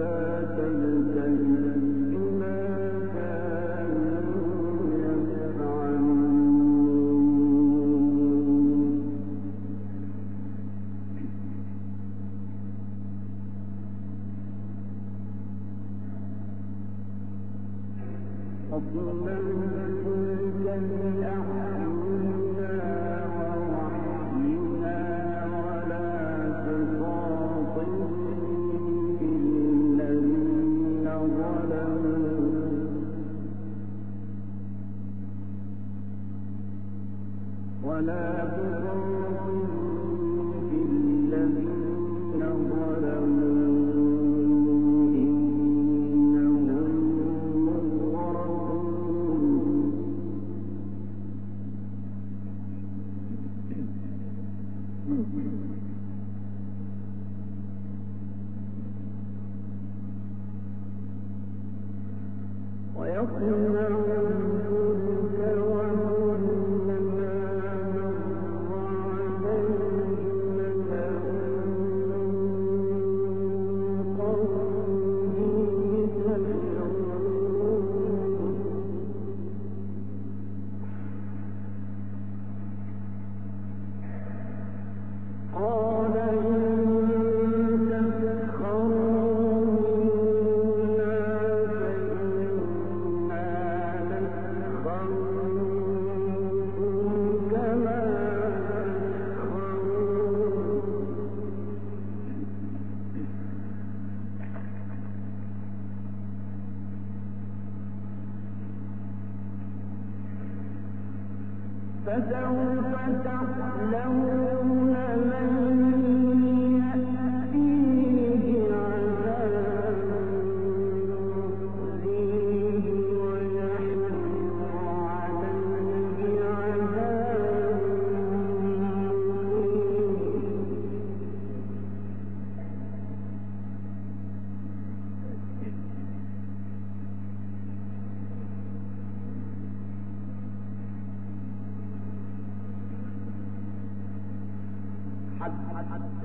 فلا تبتئس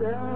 Yeah.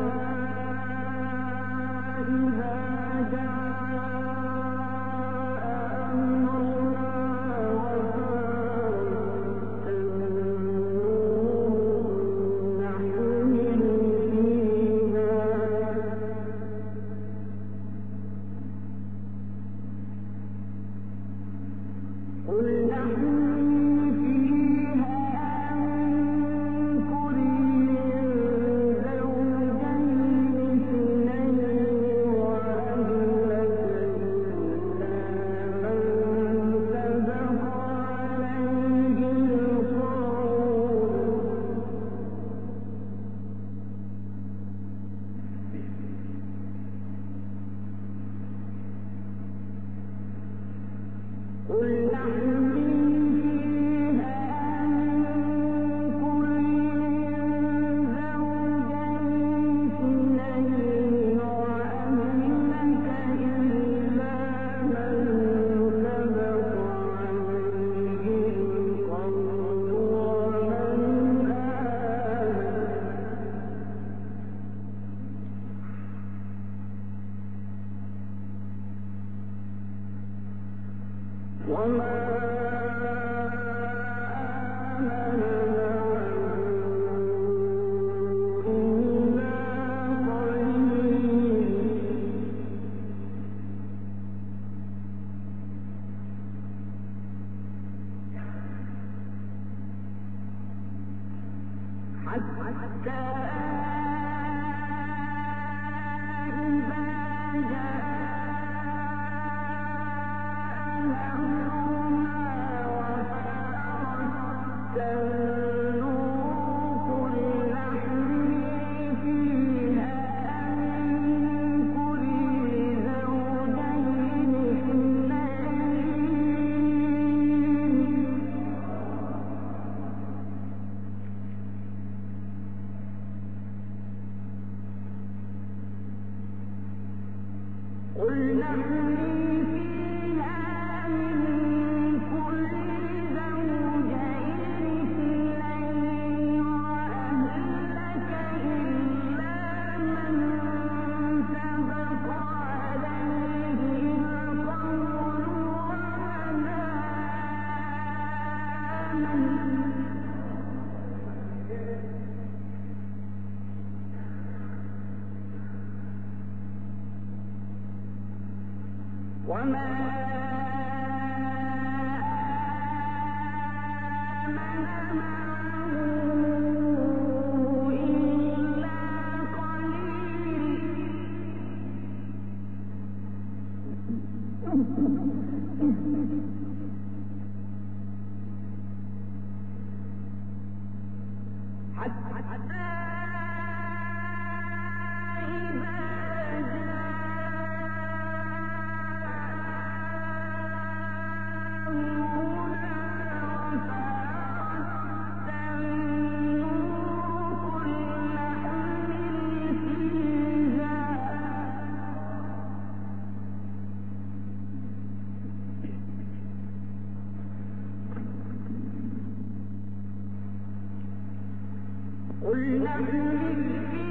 One man. قلنا ابن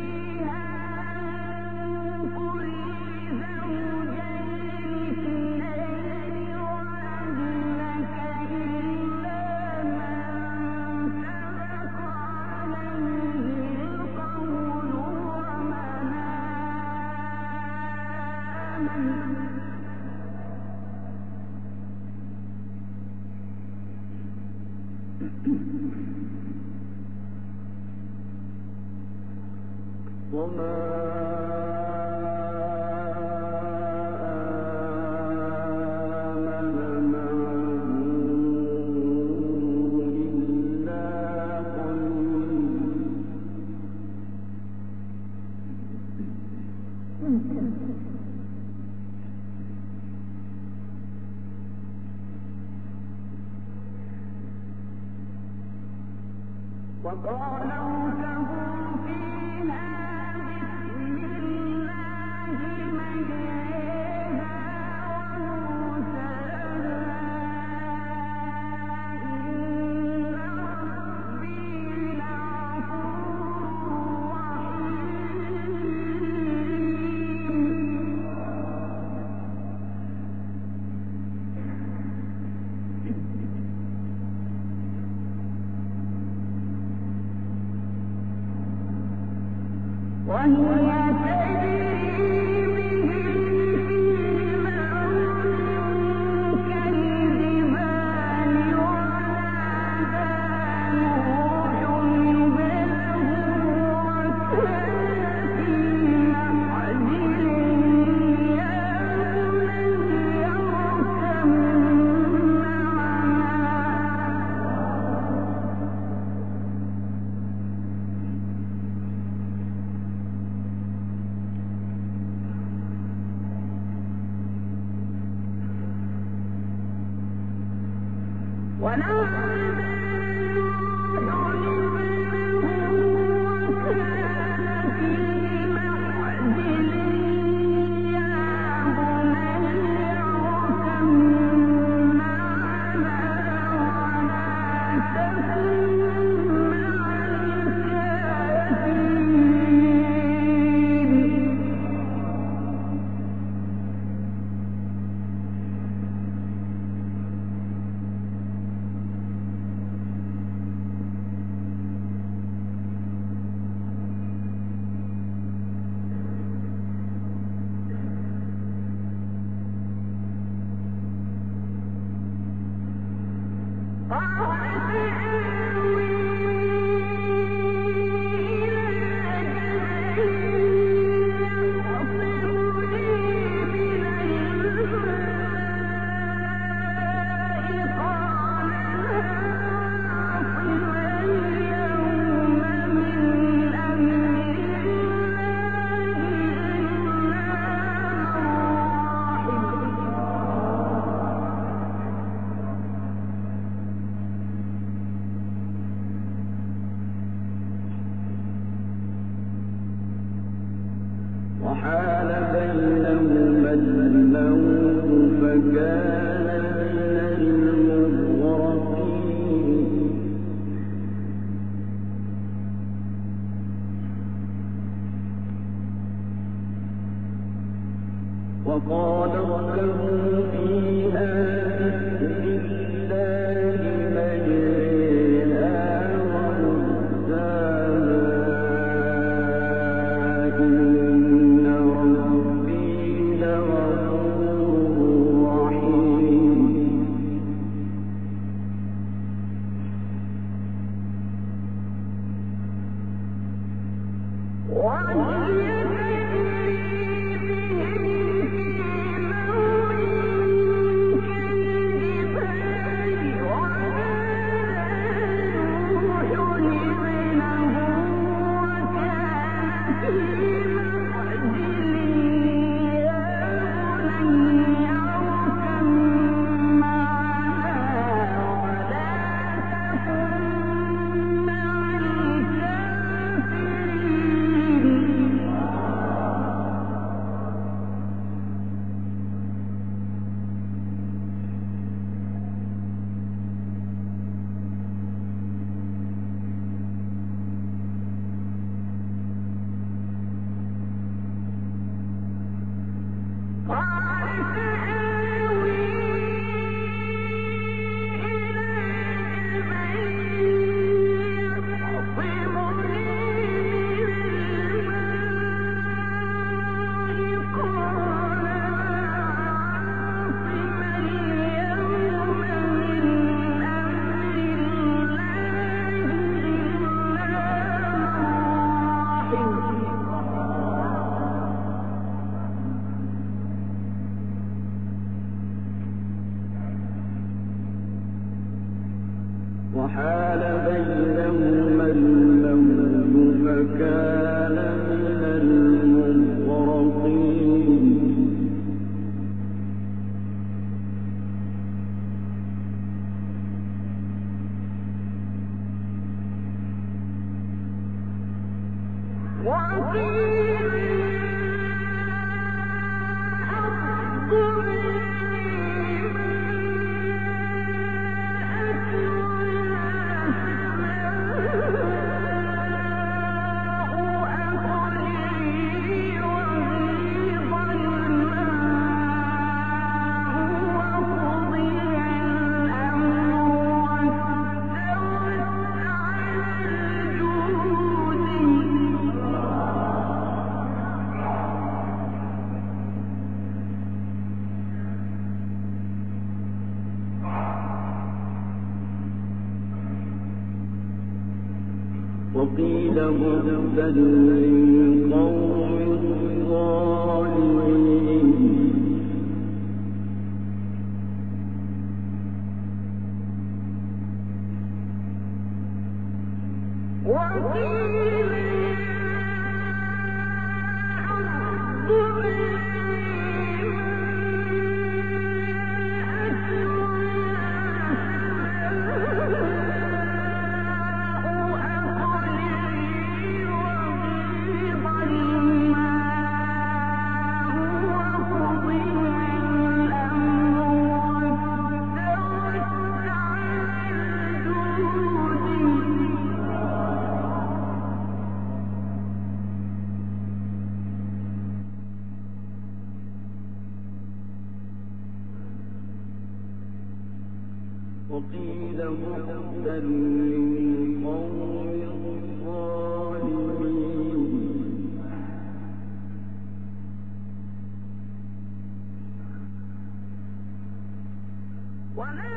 وقال وهي وقيل بعدا قال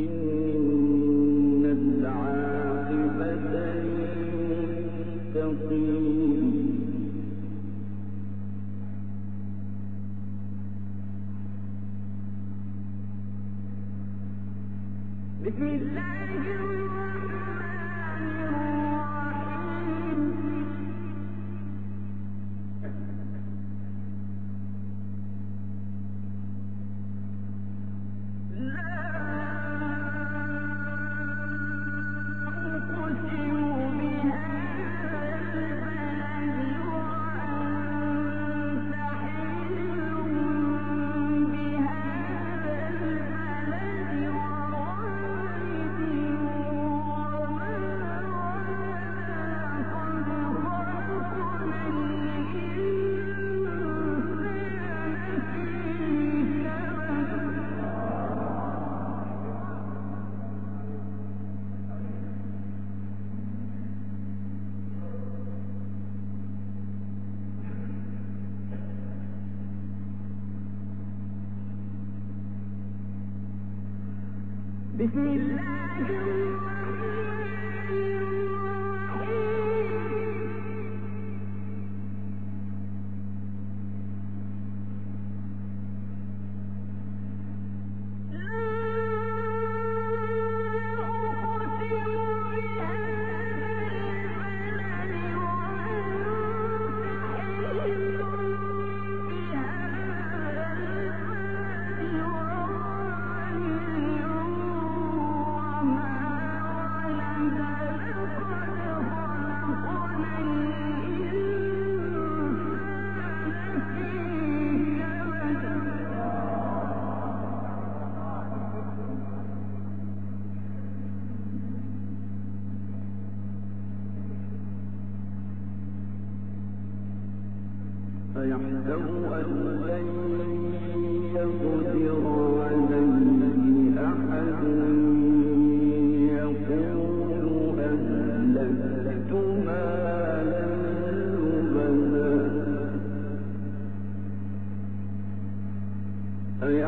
إن بسم الله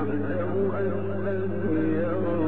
أيحسب أن لم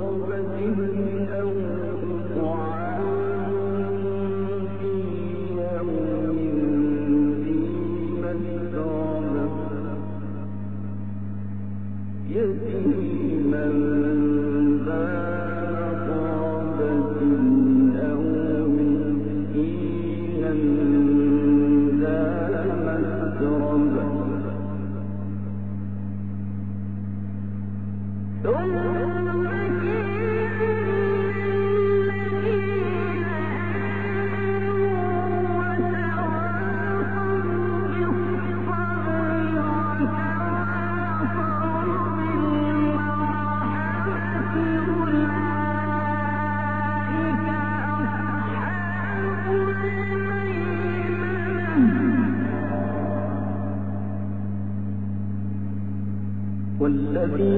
والذين كفروا